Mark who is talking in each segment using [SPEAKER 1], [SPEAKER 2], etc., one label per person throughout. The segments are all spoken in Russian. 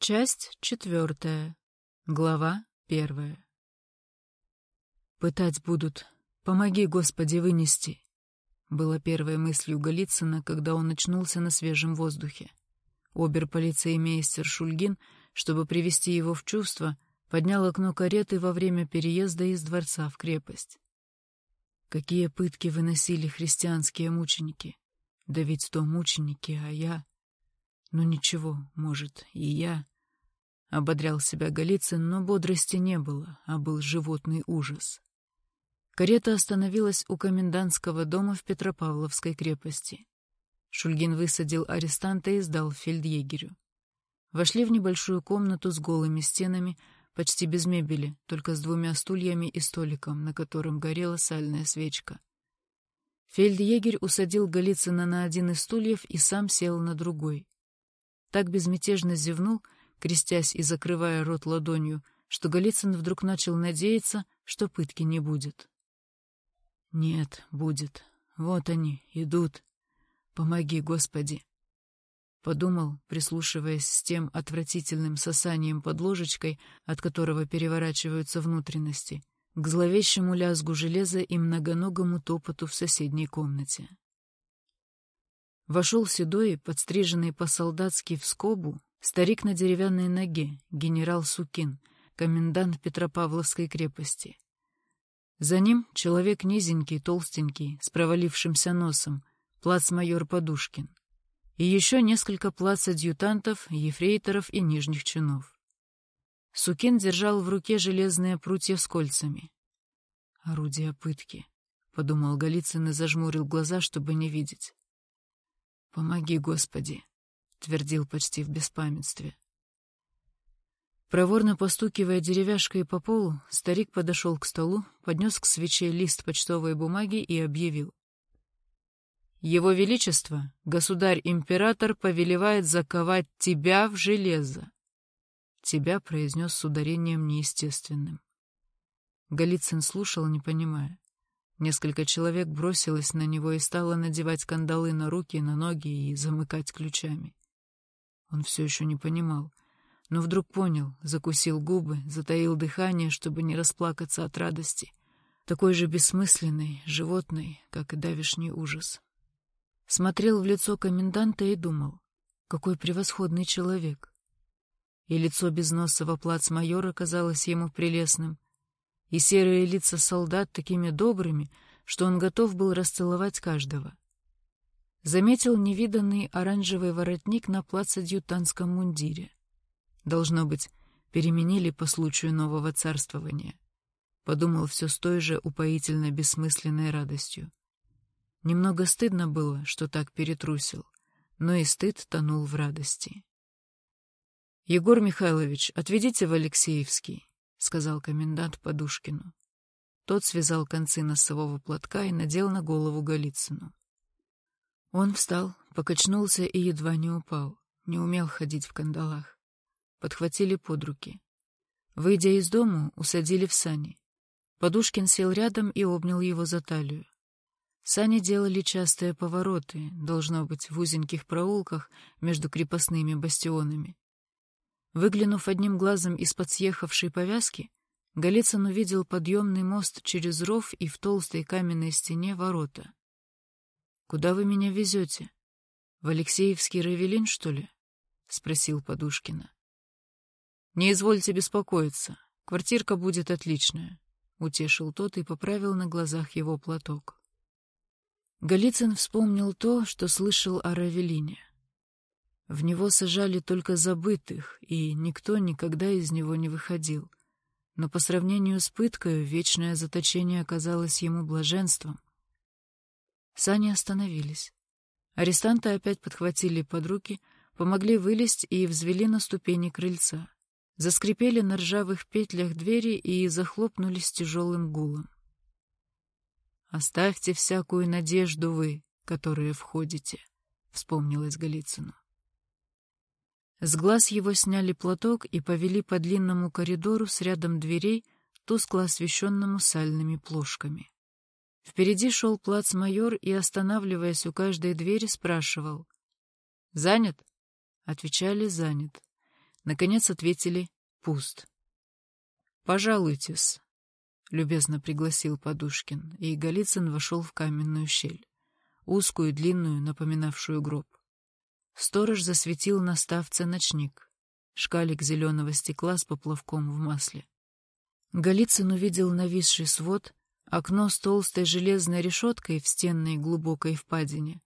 [SPEAKER 1] Часть четвертая. Глава первая. «Пытать будут. Помоги, Господи, вынести!» Была первой мыслью Голицына, когда он очнулся на свежем воздухе. Обер-полицеймейстер Шульгин, чтобы привести его в чувство, поднял окно кареты во время переезда из дворца в крепость. Какие пытки выносили христианские мученики! Да ведь то мученики, а я... Ну ничего, может, и я... Ободрял себя Голицын, но бодрости не было, а был животный ужас. Карета остановилась у комендантского дома в Петропавловской крепости. Шульгин высадил арестанта и сдал фельдъегерю. Вошли в небольшую комнату с голыми стенами, почти без мебели, только с двумя стульями и столиком, на котором горела сальная свечка. Фельдъегерь усадил Голицына на один из стульев и сам сел на другой. Так безмятежно зевнул, крестясь и закрывая рот ладонью, что Голицын вдруг начал надеяться, что пытки не будет. «Нет, будет. Вот они, идут. Помоги, Господи!» Подумал, прислушиваясь с тем отвратительным сосанием под ложечкой, от которого переворачиваются внутренности, к зловещему лязгу железа и многоногому топоту в соседней комнате. Вошел седой, подстриженный по-солдатски в скобу, старик на деревянной ноге, генерал Сукин, комендант Петропавловской крепости. За ним человек низенький, толстенький, с провалившимся носом, плацмайор Подушкин. И еще несколько плац-адъютантов, ефрейторов и нижних чинов. Сукин держал в руке железные прутья с кольцами. «Орудие пытки», — подумал Голицын и зажмурил глаза, чтобы не видеть. «Помоги, Господи!» — твердил почти в беспамятстве. Проворно постукивая деревяшкой по полу, старик подошел к столу, поднес к свече лист почтовой бумаги и объявил. «Его Величество, государь-император, повелевает заковать тебя в железо!» «Тебя» произнес с ударением неестественным. Голицын слушал, не понимая. Несколько человек бросилось на него и стало надевать кандалы на руки, на ноги и замыкать ключами. Он все еще не понимал, но вдруг понял, закусил губы, затаил дыхание, чтобы не расплакаться от радости, такой же бессмысленный, животный, как и давишний ужас. Смотрел в лицо коменданта и думал, какой превосходный человек. И лицо безносого плацмайора казалось ему прелестным, и серые лица солдат такими добрыми, что он готов был расцеловать каждого. Заметил невиданный оранжевый воротник на плацадъютантском мундире. Должно быть, переменили по случаю нового царствования. Подумал все с той же упоительно бессмысленной радостью. Немного стыдно было, что так перетрусил, но и стыд тонул в радости. — Егор Михайлович, отведите в Алексеевский. — сказал комендант Подушкину. Тот связал концы носового платка и надел на голову Голицыну. Он встал, покачнулся и едва не упал, не умел ходить в кандалах. Подхватили под руки. Выйдя из дому, усадили в сани. Подушкин сел рядом и обнял его за талию. Сани делали частые повороты, должно быть, в узеньких проулках между крепостными бастионами. Выглянув одним глазом из-под съехавшей повязки, Голицын увидел подъемный мост через ров и в толстой каменной стене ворота. — Куда вы меня везете? В Алексеевский Равелин, что ли? — спросил Подушкина. — Не извольте беспокоиться, квартирка будет отличная, — утешил тот и поправил на глазах его платок. Голицын вспомнил то, что слышал о Равелине. В него сажали только забытых, и никто никогда из него не выходил. Но по сравнению с пыткой вечное заточение оказалось ему блаженством. Сани остановились. Арестанты опять подхватили под руки, помогли вылезть и взвели на ступени крыльца. Заскрипели на ржавых петлях двери и захлопнулись тяжелым гулом. «Оставьте всякую надежду вы, которые входите», — вспомнилось Голицыну. С глаз его сняли платок и повели по длинному коридору с рядом дверей, тускло освещенному сальными плошками. Впереди шел плацмайор и, останавливаясь у каждой двери, спрашивал. «Занят?» Отвечали «занят». Наконец ответили «пуст». «Пожалуйтесь», — любезно пригласил Подушкин, и Голицын вошел в каменную щель, узкую, длинную, напоминавшую гроб. Сторож засветил на ставце ночник, шкалик зеленого стекла с поплавком в масле. Голицын увидел нависший свод, окно с толстой железной решеткой в стенной глубокой впадине,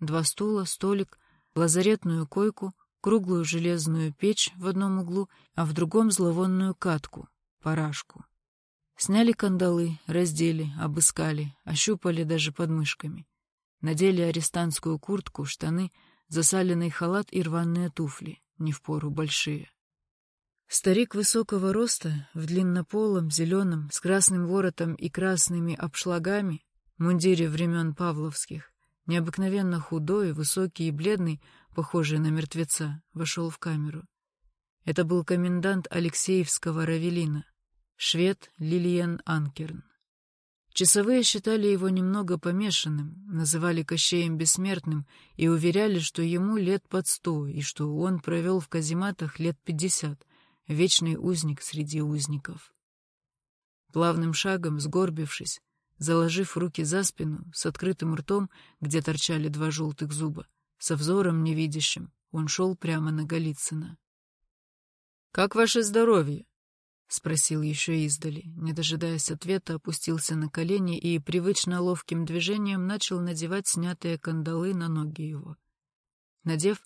[SPEAKER 1] два стула, столик, лазаретную койку, круглую железную печь в одном углу, а в другом зловонную катку, парашку. Сняли кандалы, раздели, обыскали, ощупали даже подмышками. Надели арестантскую куртку, штаны, засаленный халат и рваные туфли, не в пору большие. Старик высокого роста, в длиннополом, зеленом, с красным воротом и красными обшлагами, мундире времен Павловских, необыкновенно худой, высокий и бледный, похожий на мертвеца, вошел в камеру. Это был комендант Алексеевского Равелина, швед Лилиен Анкерн. Часовые считали его немного помешанным, называли Кощеем Бессмертным и уверяли, что ему лет под сто, и что он провел в казематах лет пятьдесят, вечный узник среди узников. Плавным шагом, сгорбившись, заложив руки за спину, с открытым ртом, где торчали два желтых зуба, со взором невидящим, он шел прямо на Голицына. — Как ваше здоровье? — спросил еще издали. Не дожидаясь ответа, опустился на колени и привычно ловким движением начал надевать снятые кандалы на ноги его. Надев,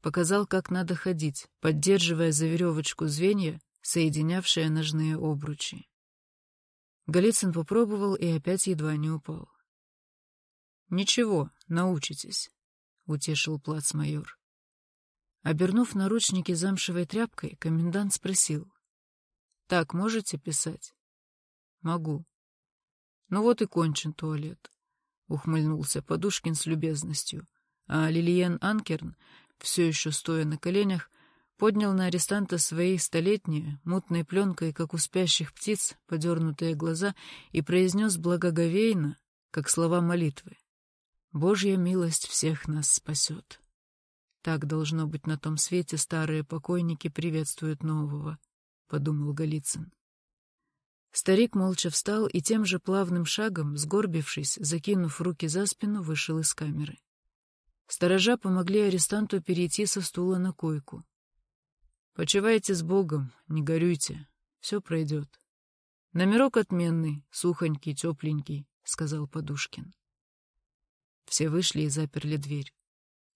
[SPEAKER 1] показал, как надо ходить, поддерживая за веревочку звенья, соединявшие ножные обручи. Голицын попробовал и опять едва не упал. — Ничего, научитесь, — утешил плацмайор. Обернув наручники замшевой тряпкой, комендант спросил — так можете писать? Могу. Ну вот и кончен туалет. Ухмыльнулся Подушкин с любезностью. А Лилиен Анкерн, все еще стоя на коленях, поднял на арестанта свои столетние, мутной пленкой, как у спящих птиц, подернутые глаза, и произнес благоговейно, как слова молитвы. «Божья милость всех нас спасет». Так, должно быть, на том свете старые покойники приветствуют нового подумал Голицын. Старик молча встал и тем же плавным шагом, сгорбившись, закинув руки за спину, вышел из камеры. Сторожа помогли арестанту перейти со стула на койку. — Почивайте с Богом, не горюйте, все пройдет. — Номерок отменный, сухонький, тепленький, — сказал Подушкин. Все вышли и заперли дверь.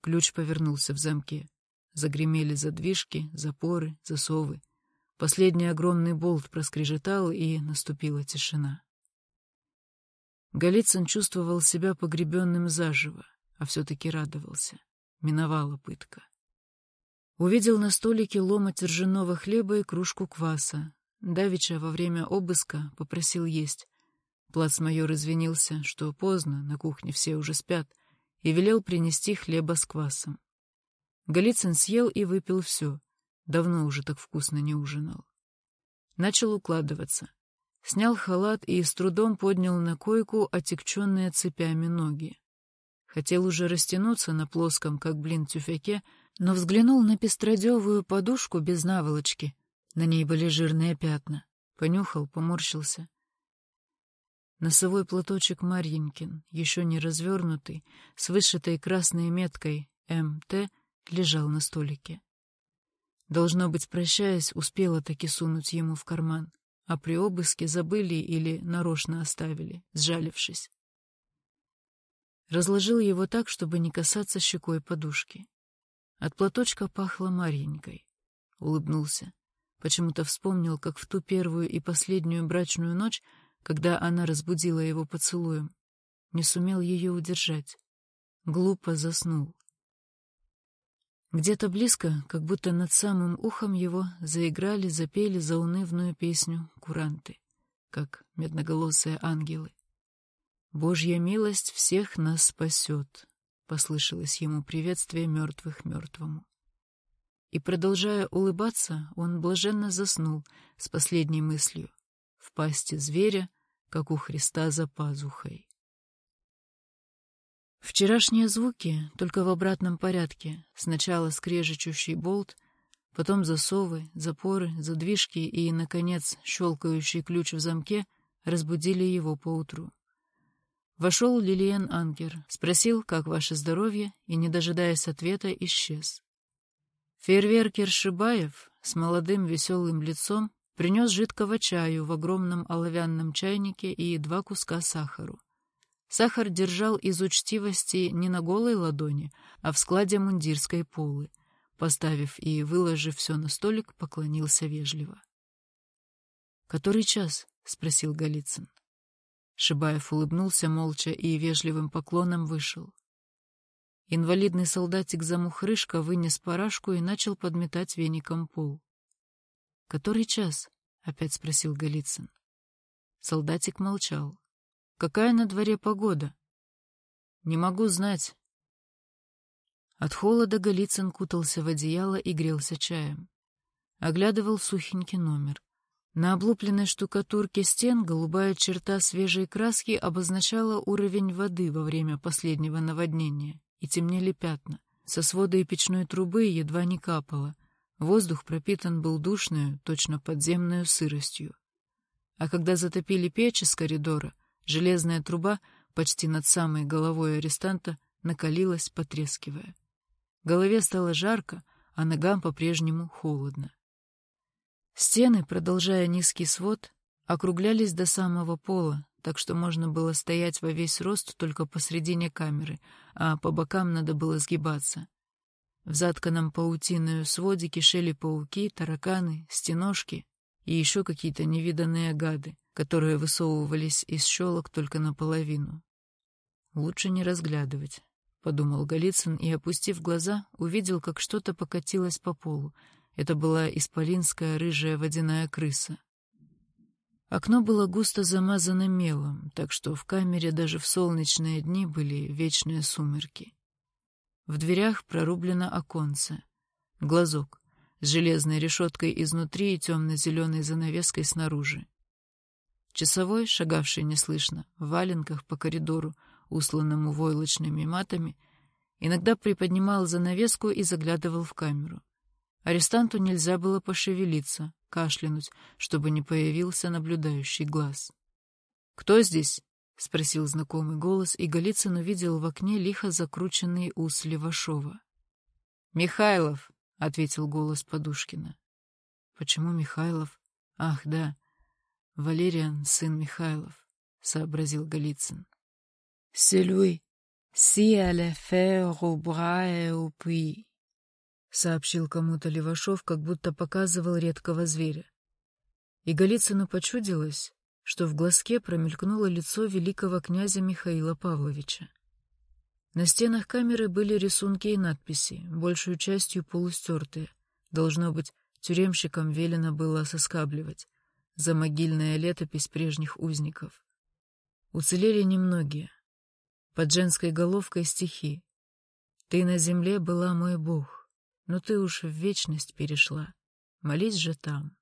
[SPEAKER 1] Ключ повернулся в замке. Загремели задвижки, запоры, засовы. Последний огромный болт проскрежетал, и наступила тишина. Голицын чувствовал себя погребенным заживо, а все-таки радовался. Миновала пытка. Увидел на столике ломоть ржаного хлеба и кружку кваса. Давича во время обыска попросил есть. Плацмайор извинился, что поздно, на кухне все уже спят, и велел принести хлеба с квасом. Голицын съел и выпил все, Давно уже так вкусно не ужинал. Начал укладываться. Снял халат и с трудом поднял на койку отекченные цепями ноги. Хотел уже растянуться на плоском, как блин, тюфяке, но взглянул на пестродевую подушку без наволочки. На ней были жирные пятна. Понюхал, поморщился. Носовой платочек Марьинкин, еще не развернутый, с вышитой красной меткой «МТ», лежал на столике. Должно быть, прощаясь, успела таки сунуть ему в карман, а при обыске забыли или нарочно оставили, сжалившись. Разложил его так, чтобы не касаться щекой подушки. От платочка пахло Марьенькой. Улыбнулся. Почему-то вспомнил, как в ту первую и последнюю брачную ночь, когда она разбудила его поцелуем, не сумел ее удержать. Глупо заснул. Где-то близко, как будто над самым ухом его, заиграли, запели заунывную песню куранты, как медноголосые ангелы. «Божья милость всех нас спасет», — послышалось ему приветствие мертвых мертвому. И, продолжая улыбаться, он блаженно заснул с последней мыслью — в пасти зверя, как у Христа за пазухой. Вчерашние звуки, только в обратном порядке. Сначала скрежещущий болт, Потом засовы, запоры, задвижки и, наконец, щелкающий ключ в замке разбудили его поутру. Вошел Лилиен Анкер, спросил, как ваше здоровье, и, не дожидаясь ответа, исчез. Фейерверкер Шибаев с молодым веселым лицом принес жидкого чаю в огромном оловянном чайнике и два куска сахару. Сахар держал из учтивости не на голой ладони, а в складе мундирской полы. Поставив и выложив все на столик, поклонился вежливо. — Который час? — спросил Голицын. Шибаев улыбнулся молча и вежливым поклоном вышел. Инвалидный солдатик замухрышка вынес парашку и начал подметать веником пол. — Который час? — опять спросил Голицын. Солдатик молчал. — Какая на дворе погода? — Не могу знать. От холода Голицын кутался в одеяло и грелся чаем. Оглядывал сухенький номер. На облупленной штукатурке стен голубая черта свежей краски обозначала уровень воды во время последнего наводнения, и темнели пятна. Со свода и печной трубы едва не капало. Воздух пропитан был душную, точно подземную сыростью. А когда затопили печь из коридора, железная труба почти над самой головой арестанта накалилась, потрескивая. Голове стало жарко, а ногам по-прежнему холодно. Стены, продолжая низкий свод, округлялись до самого пола, так что можно было стоять во весь рост только посредине камеры, а по бокам надо было сгибаться. В затканном паутиною своде кишели пауки, тараканы, стеножки и еще какие-то невиданные гады, которые высовывались из щелок только наполовину. «Лучше не разглядывать», — подумал Голицын и, опустив глаза, увидел, как что-то покатилось по полу, это была исполинская рыжая водяная крыса. Окно было густо замазано мелом, так что в камере даже в солнечные дни были вечные сумерки. В дверях прорублено оконце, глазок с железной решеткой изнутри и темно-зеленой занавеской снаружи. Часовой, шагавший неслышно, в валенках по коридору, усланному войлочными матами, иногда приподнимал занавеску и заглядывал в камеру. Арестанту нельзя было пошевелиться, кашлянуть, чтобы не появился наблюдающий глаз. «Кто здесь?» — спросил знакомый голос, и Голицын увидел в окне лихо закрученный ус Левашова. «Михайлов!» — ответил голос Подушкина. «Почему Михайлов? Ах, да, Валериан, сын Михайлов», — сообразил Голицын. «C'est lui. Si elle est fait сообщил кому-то Левашов, как будто показывал редкого зверя. И Голицыну почудилось, что в глазке промелькнуло лицо великого князя Михаила Павловича. На стенах камеры были рисунки и надписи, большую частью полустертые. Должно быть, тюремщикам велено было соскабливать. За могильная летопись прежних узников. Уцелели немногие. Под женской головкой стихи. «Ты на земле была мой бог, но ты уж в вечность перешла. Молись же там.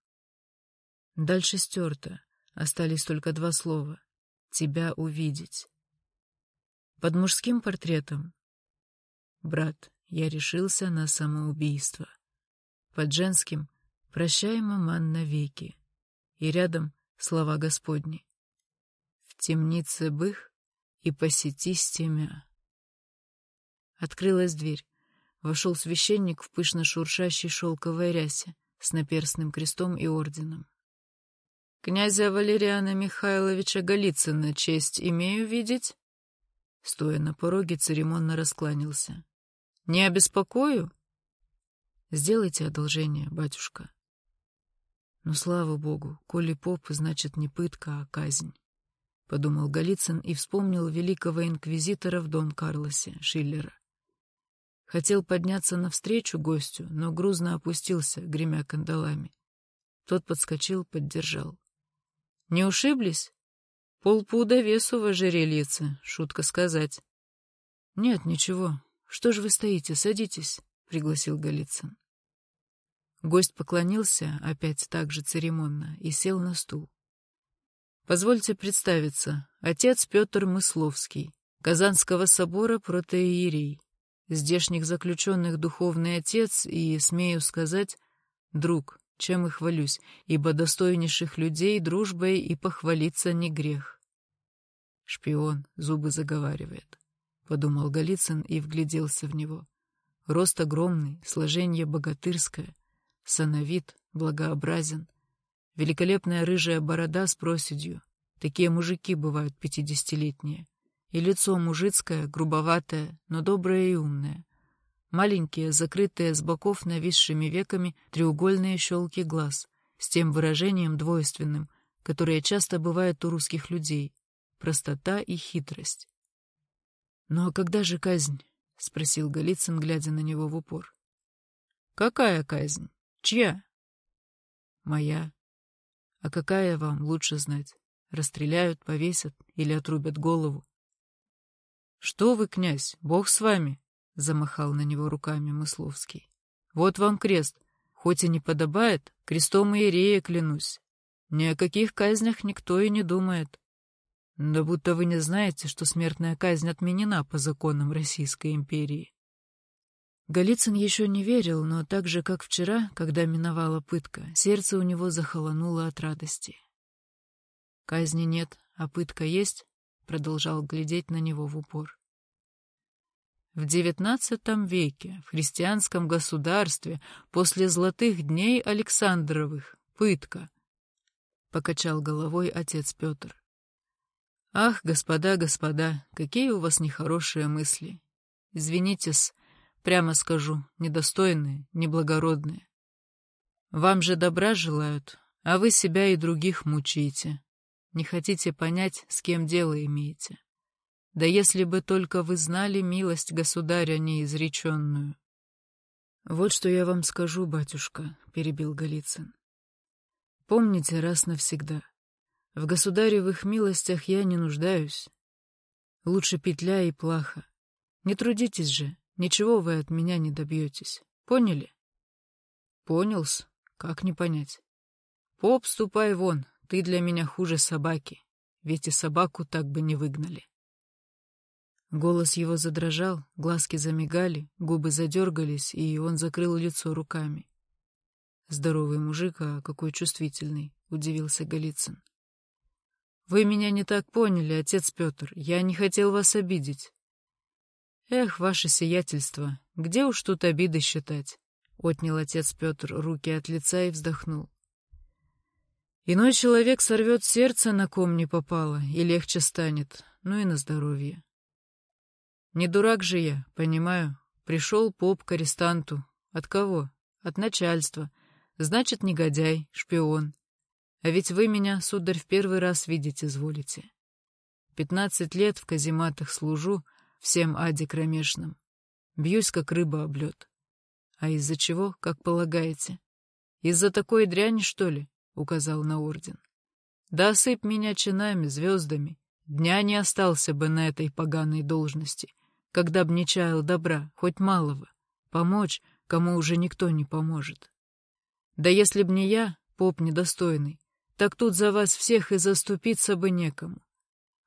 [SPEAKER 1] Дальше стерто. Остались только два слова. Тебя увидеть. Под мужским портретом. Брат, я решился на самоубийство. Под женским «Прощай, маман, навеки». И рядом слова Господни. В темнице бых и посети с темя. Открылась дверь. Вошел священник в пышно шуршащей шелковой рясе с наперстным крестом и орденом. «Князя Валериана Михайловича Голицына честь имею видеть?» Стоя на пороге, церемонно раскланялся. «Не обеспокою?» «Сделайте одолжение, батюшка». «Ну, слава богу, коли поп, значит не пытка, а казнь», — подумал Голицын и вспомнил великого инквизитора в Дон Карлосе, Шиллера. Хотел подняться навстречу гостю, но грузно опустился, гремя кандалами. Тот подскочил, поддержал. — Не ушиблись? Полпуда весу в ожерельице, шутка сказать. — Нет, ничего. Что ж вы стоите, садитесь, — пригласил Голицын. Гость поклонился, опять так же церемонно, и сел на стул. — Позвольте представиться, отец Петр Мысловский, Казанского собора протоиерей здешних заключенных духовный отец и, смею сказать, друг, чем и хвалюсь, ибо достойнейших людей дружбой и похвалиться не грех. Шпион зубы заговаривает, — подумал Голицын и вгляделся в него. Рост огромный, сложение богатырское, сановит, благообразен, великолепная рыжая борода с проседью. Такие мужики бывают пятидесятилетние. И лицо мужицкое, грубоватое, но доброе и умное. Маленькие, закрытые с боков нависшими веками треугольные щелки глаз, с тем выражением двойственным, которое часто бывает у русских людей — простота и хитрость. «Ну а когда же казнь?» — спросил Голицын, глядя на него в упор. «Какая казнь? Чья?» «Моя. А какая вам лучше знать? Расстреляют, повесят или отрубят голову?» «Что вы, князь, бог с вами!» — замахал на него руками Мысловский. «Вот вам крест. Хоть и не подобает, крестом Иерея клянусь. Ни о каких казнях никто и не думает. Да будто вы не знаете, что смертная казнь отменена по законам Российской империи». Голицын еще не верил, но так же, как вчера, когда миновала пытка, сердце у него захолонуло от радости. «Казни нет, а пытка есть?» — продолжал глядеть на него в упор. В XIX веке в христианском государстве после золотых дней Александровых пытка, — покачал головой отец Петр. Ах, господа, господа, какие у вас нехорошие мысли. Извинитесь, прямо скажу, недостойные, неблагородные. Вам же добра желают, а вы себя и других мучаете. Не хотите понять, с кем дело имеете. Да если бы только вы знали милость государя неизреченную. — Вот что я вам скажу, батюшка, — перебил Голицын. — Помните раз навсегда. В государевых милостях я не нуждаюсь. Лучше петля и плаха. Не трудитесь же, ничего вы от меня не добьетесь. Поняли? Понялс. Как не понять? Поп, ступай вон, ты для меня хуже собаки. Ведь и собаку так бы не выгнали. Голос его задрожал, глазки замигали, губы задергались, и он закрыл лицо руками. «Здоровый мужик, а какой чувствительный», — удивился Голицын. «Вы меня не так поняли, отец Петр. Я не хотел вас обидеть». «Эх, ваше сиятельство, где уж тут обиды считать?» — отнял отец Петр руки от лица и вздохнул. «Иной человек сорвет сердце, на ком не попало, и легче станет, ну и на здоровье. Не дурак же я, понимаю. Пришел поп к арестанту. От кого? От начальства. Значит, негодяй, шпион. А ведь вы меня, сударь, в первый раз видеть изволите. Пятнадцать лет в казематах служу, всем аде кромешным. Бьюсь, как рыба об лед. А из-за чего, как полагаете? Из-за такой дряни, что ли? — указал на орден. Да осыпь меня чинами, звездами. Дня не остался бы на этой поганой должности — когда б не чаял добра, хоть малого, помочь, кому уже никто не поможет. Да если б не я, поп недостойный, так тут за вас всех и заступиться бы некому.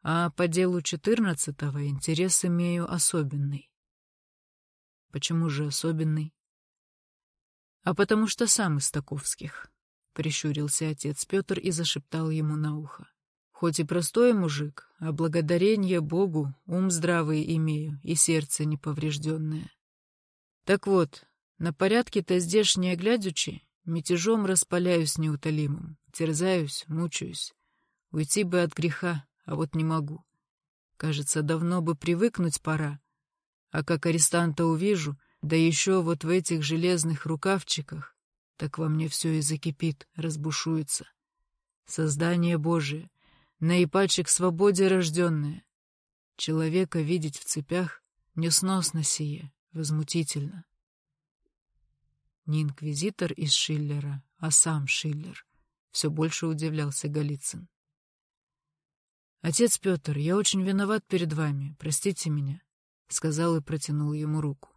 [SPEAKER 1] А по делу четырнадцатого интерес имею особенный. Почему же особенный? А потому что сам из таковских, — прищурился отец Петр и зашептал ему на ухо. Хоть и простой мужик, а благодарение Богу ум здравый имею и сердце неповрежденное. Так вот, на порядке-то здешнее глядячи, мятежом распаляюсь неутолимым, терзаюсь, мучаюсь. Уйти бы от греха, а вот не могу. Кажется, давно бы привыкнуть пора. А как арестанта увижу, да еще вот в этих железных рукавчиках, так во мне все и закипит, разбушуется. Создание Божие, наипаче к свободе рожденное. Человека видеть в цепях несносно сие, возмутительно. Не инквизитор из Шиллера, а сам Шиллер. Все больше удивлялся Голицын. «Отец Петр, я очень виноват перед вами, простите меня», — сказал и протянул ему руку.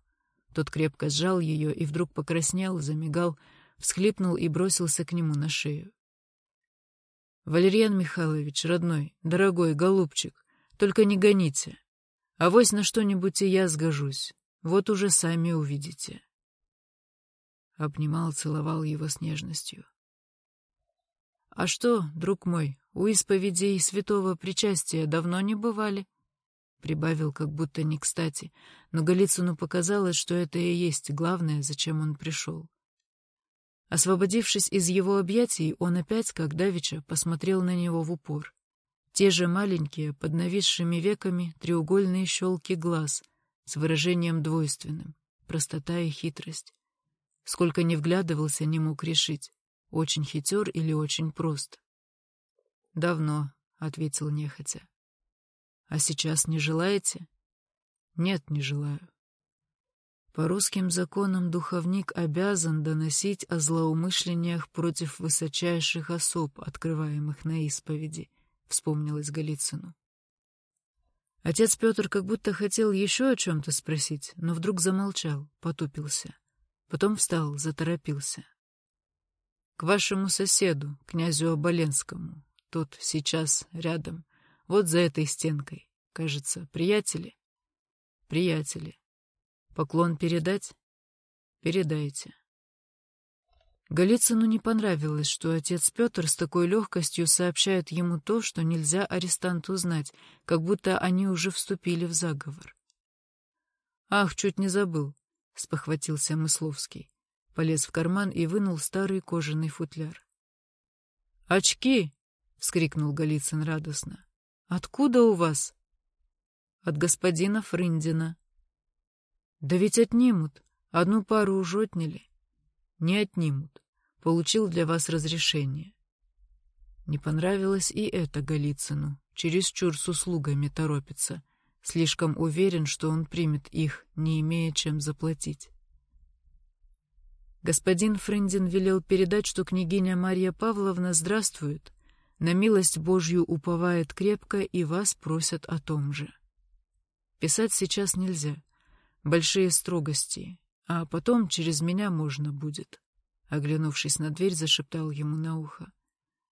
[SPEAKER 1] Тот крепко сжал ее и вдруг покраснел, замигал, всхлипнул и бросился к нему на шею. Валерьян Михайлович, родной, дорогой, голубчик, только не гоните. Авось на что-нибудь и я сгожусь. Вот уже сами увидите. обнимал, целовал его с нежностью. «А что, друг мой, у исповедей святого причастия давно не бывали?» Прибавил, как будто не кстати, но Голицыну показалось, что это и есть главное, зачем он пришел. Освободившись из его объятий, он опять, как давеча, посмотрел на него в упор. Те же маленькие, под нависшими веками, треугольные щелки глаз с выражением двойственным, простота и хитрость. Сколько не вглядывался, не мог решить, очень хитер или очень прост. «Давно», — ответил нехотя. «А сейчас не желаете?» «Нет, не желаю». По русским законам духовник обязан доносить о злоумышлениях против высочайших особ, открываемых на исповеди, — вспомнилось Голицыну. Отец Петр как будто хотел еще о чем-то спросить, но вдруг замолчал, потупился. Потом встал, заторопился. — К вашему соседу, князю Оболенскому. Тут сейчас рядом, вот за этой стенкой. Кажется, приятели? — Приятели. Поклон передать? Передайте. Голицыну не понравилось, что отец Петр с такой легкостью сообщает ему то, что нельзя арестанту знать, как будто они уже вступили в заговор. «Ах, чуть не забыл», — спохватился Мысловский. Полез в карман и вынул старый кожаный футляр. «Очки!» — вскрикнул Голицын радостно. «Откуда у вас?» «От господина Фрындина», да ведь отнимут. Одну пару уже отняли. Не отнимут. Получил для вас разрешение. Не понравилось и это Голицыну. Чересчур с услугами торопится. Слишком уверен, что он примет их, не имея чем заплатить. Господин Френдин велел передать, что княгиня Марья Павловна здравствует, на милость Божью уповает крепко и вас просят о том же. Писать сейчас нельзя большие строгости, а потом через меня можно будет. Оглянувшись на дверь, зашептал ему на ухо.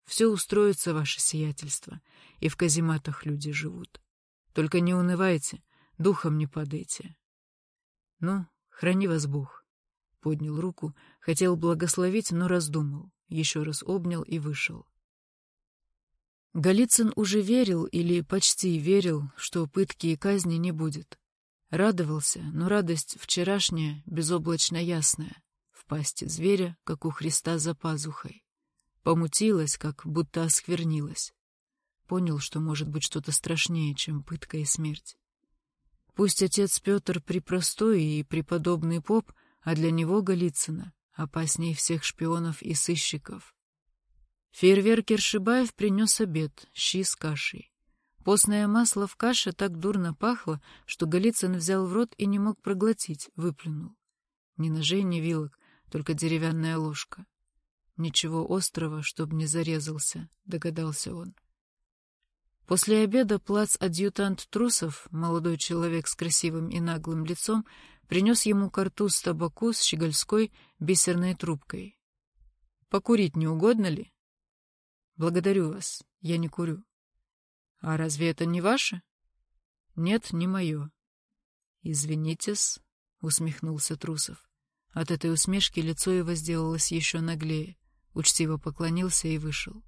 [SPEAKER 1] Все устроится, ваше сиятельство, и в казематах люди живут. Только не унывайте, духом не падайте. Ну, храни вас Бог. Поднял руку, хотел благословить, но раздумал, еще раз обнял и вышел. Голицын уже верил или почти верил, что пытки и казни не будет. Радовался, но радость вчерашняя, безоблачно ясная, в пасти зверя, как у Христа за пазухой. Помутилась, как будто осквернилась. Понял, что может быть что-то страшнее, чем пытка и смерть. Пусть отец Петр припростой и преподобный поп, а для него Голицына опасней всех шпионов и сыщиков. Фейерверкер Шибаев принес обед, щи с кашей. Постное масло в каше так дурно пахло, что Голицын взял в рот и не мог проглотить, выплюнул. Ни ножей, ни вилок, только деревянная ложка. Ничего острого, чтоб не зарезался, догадался он. После обеда плац-адъютант Трусов, молодой человек с красивым и наглым лицом, принес ему картуз табаку с щегольской бисерной трубкой. «Покурить не угодно ли?» «Благодарю вас, я не курю». А разве это не ваше? Нет, не мое. Извинитесь, усмехнулся Трусов. От этой усмешки лицо его сделалось еще наглее. Учтиво поклонился и вышел.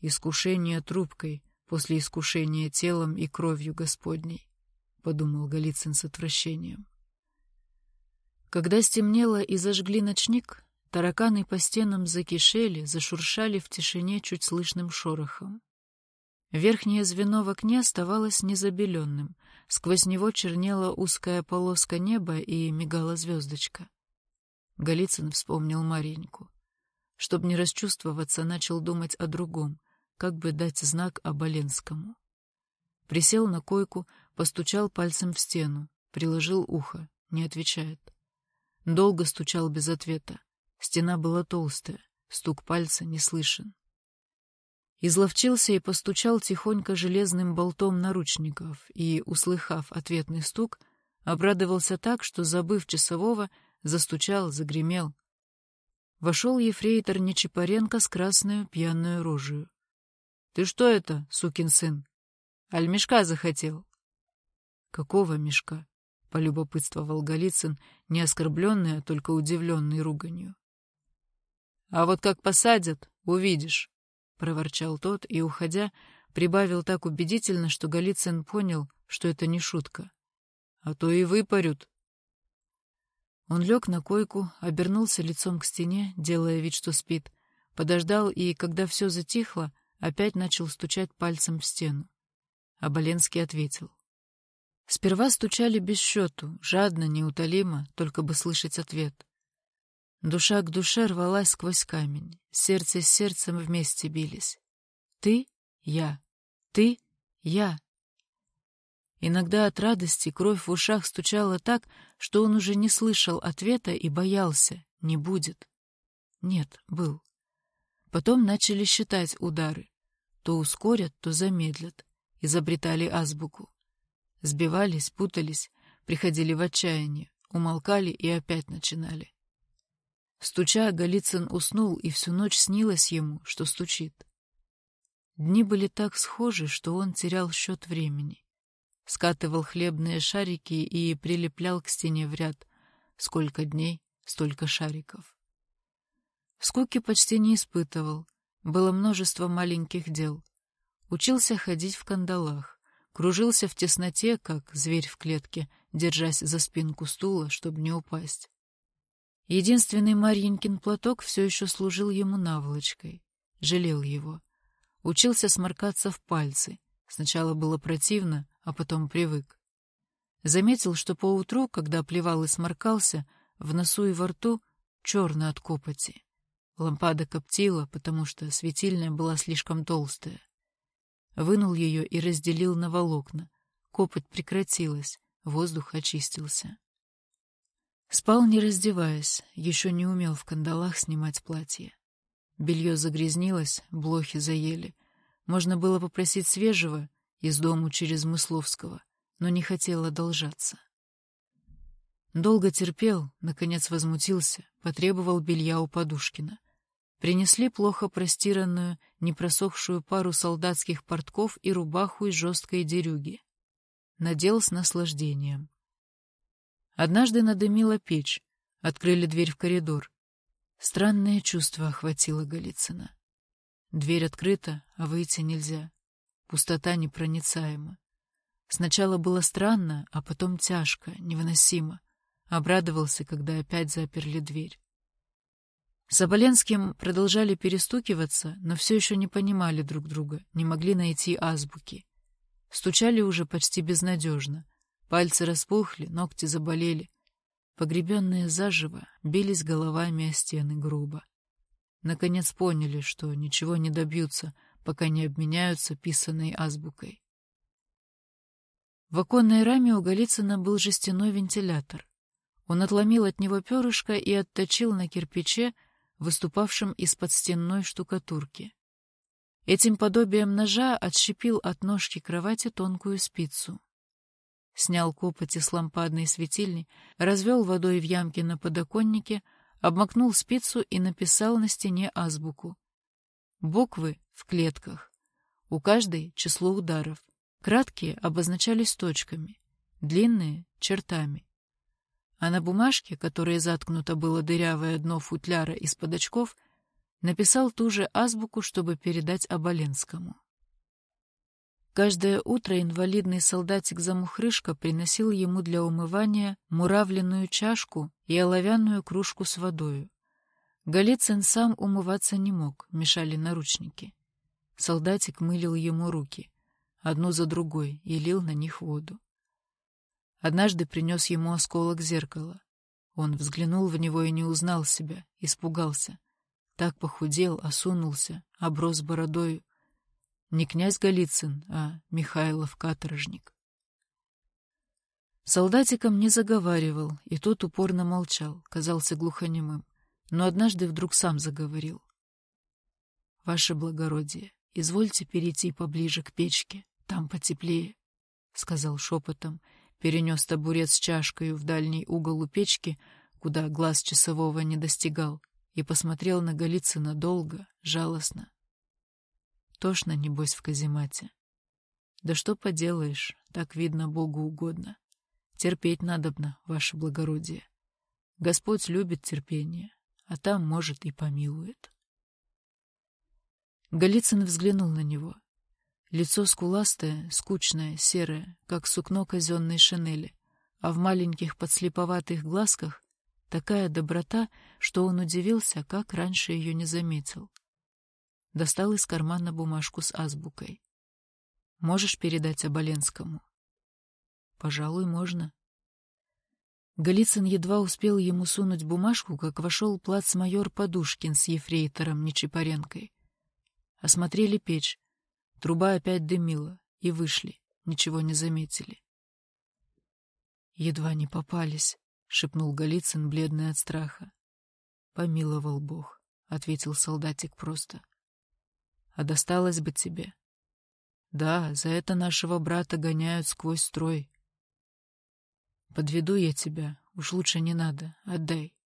[SPEAKER 1] Искушение трубкой после искушения телом и кровью Господней, подумал Голицын с отвращением. Когда стемнело и зажгли ночник, тараканы по стенам закишели, зашуршали в тишине чуть слышным шорохом. Верхнее звено в окне оставалось незабеленным. Сквозь него чернела узкая полоска неба и мигала звездочка. Голицын вспомнил Мареньку. Чтоб не расчувствоваться, начал думать о другом, как бы дать знак Оболенскому. Присел на койку, постучал пальцем в стену, приложил ухо, не отвечает. Долго стучал без ответа. Стена была толстая, стук пальца не слышен. Изловчился и постучал тихонько железным болтом наручников и, услыхав ответный стук, обрадовался так, что, забыв часового, застучал, загремел. Вошел ефрейтор Нечипаренко с красную пьяную рожью. — Ты что это, сукин сын? Аль мешка захотел? — Какого мешка? — полюбопытствовал Голицын, не оскорбленный, а только удивленный руганью. — А вот как посадят, увидишь, — проворчал тот и, уходя, прибавил так убедительно, что Голицын понял, что это не шутка. — А то и выпарют. Он лег на койку, обернулся лицом к стене, делая вид, что спит, подождал и, когда все затихло, опять начал стучать пальцем в стену. Оболенский ответил. Сперва стучали без счету, жадно, неутолимо, только бы слышать ответ. Душа к душе рвалась сквозь камень, сердце с сердцем вместе бились. Ты — я, ты — я. Иногда от радости кровь в ушах стучала так, что он уже не слышал ответа и боялся, не будет. Нет, был. Потом начали считать удары. То ускорят, то замедлят. Изобретали азбуку. Сбивались, путались, приходили в отчаяние, умолкали и опять начинали. Стуча, Голицын уснул, и всю ночь снилось ему, что стучит. Дни были так схожи, что он терял счет времени. Скатывал хлебные шарики и прилеплял к стене в ряд. Сколько дней, столько шариков. Скуки почти не испытывал. Было множество маленьких дел. Учился ходить в кандалах кружился в тесноте, как зверь в клетке, держась за спинку стула, чтобы не упасть. Единственный Марьинкин платок все еще служил ему наволочкой. Жалел его. Учился сморкаться в пальцы. Сначала было противно, а потом привык. Заметил, что поутру, когда плевал и сморкался, в носу и во рту черно от копоти. Лампада коптила, потому что светильная была слишком толстая. Вынул ее и разделил на волокна. Копоть прекратилась, воздух очистился. Спал, не раздеваясь, еще не умел в кандалах снимать платье. Белье загрязнилось, блохи заели. Можно было попросить свежего из дому через Мысловского, но не хотел одолжаться. Долго терпел, наконец возмутился, потребовал белья у Подушкина. Принесли плохо простиранную, непросохшую пару солдатских портков и рубаху из жесткой дерюги. Надел с наслаждением. Однажды надымила печь, открыли дверь в коридор. Странное чувство охватило Голицына. Дверь открыта, а выйти нельзя. Пустота непроницаема. Сначала было странно, а потом тяжко, невыносимо. Обрадовался, когда опять заперли дверь. С продолжали перестукиваться, но все еще не понимали друг друга, не могли найти азбуки. Стучали уже почти безнадежно. Пальцы распухли, ногти заболели. Погребенные заживо бились головами о стены грубо. Наконец поняли, что ничего не добьются, пока не обменяются писанной азбукой. В оконной раме у Голицына был жестяной вентилятор. Он отломил от него перышко и отточил на кирпиче выступавшим из-под стенной штукатурки. Этим подобием ножа отщепил от ножки кровати тонкую спицу. Снял копоти с лампадной светильни, развел водой в ямке на подоконнике, обмакнул спицу и написал на стене азбуку. Буквы в клетках. У каждой число ударов. Краткие обозначались точками, длинные — чертами а на бумажке, которой заткнуто было дырявое дно футляра из-под очков, написал ту же азбуку, чтобы передать Оболенскому. Каждое утро инвалидный солдатик-замухрышка приносил ему для умывания муравленную чашку и оловянную кружку с водою. Голицын сам умываться не мог, мешали наручники. Солдатик мылил ему руки, одну за другой, и лил на них воду. Однажды принес ему осколок зеркала. Он взглянул в него и не узнал себя, испугался. Так похудел, осунулся, оброс бородою. Не князь Голицын, а Михайлов каторжник. Солдатиком не заговаривал, и тот упорно молчал, казался глухонемым, но однажды вдруг сам заговорил. — Ваше благородие, извольте перейти поближе к печке, там потеплее, — сказал шепотом, — перенес табурет с чашкой в дальний угол у печки, куда глаз часового не достигал, и посмотрел на Голицына долго, жалостно. Тошно, небось, в каземате. Да что поделаешь, так видно Богу угодно. Терпеть надобно, ваше благородие. Господь любит терпение, а там, может, и помилует. Голицын взглянул на него. Лицо скуластое, скучное, серое, как сукно казенной шинели, а в маленьких подслеповатых глазках такая доброта, что он удивился, как раньше ее не заметил. Достал из кармана бумажку с азбукой. «Можешь передать Оболенскому?» «Пожалуй, можно». Голицын едва успел ему сунуть бумажку, как вошел плацмайор Подушкин с ефрейтором Нечипаренкой. Осмотрели печь. Труба опять дымила. И вышли. Ничего не заметили. «Едва не попались», — шепнул Голицын, бледный от страха. «Помиловал Бог», — ответил солдатик просто. «А досталось бы тебе». «Да, за это нашего брата гоняют сквозь строй». «Подведу я тебя, уж лучше не надо, отдай».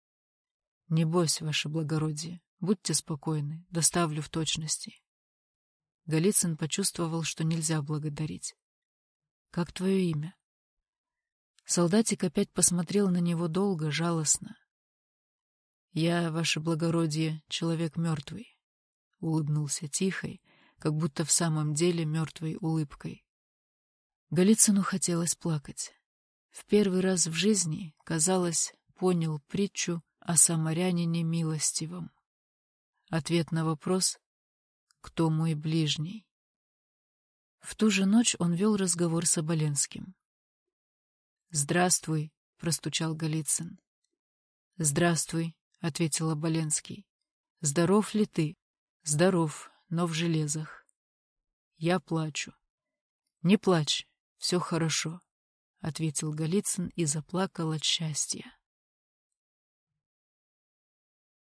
[SPEAKER 1] «Не бойся, ваше благородие, будьте спокойны, доставлю в точности». Голицын почувствовал, что нельзя благодарить. «Как твое имя?» Солдатик опять посмотрел на него долго, жалостно. «Я, ваше благородие, человек мертвый», — улыбнулся тихой, как будто в самом деле мертвой улыбкой. Голицыну хотелось плакать. В первый раз в жизни, казалось, понял притчу о самарянине милостивом. Ответ на вопрос кто мой ближний. В ту же ночь он вел разговор с Оболенским. «Здравствуй», — простучал Голицын. «Здравствуй», — ответил Оболенский. «Здоров ли ты?» «Здоров, но в железах». «Я плачу». «Не плачь, все хорошо», — ответил Голицын и заплакал от счастья.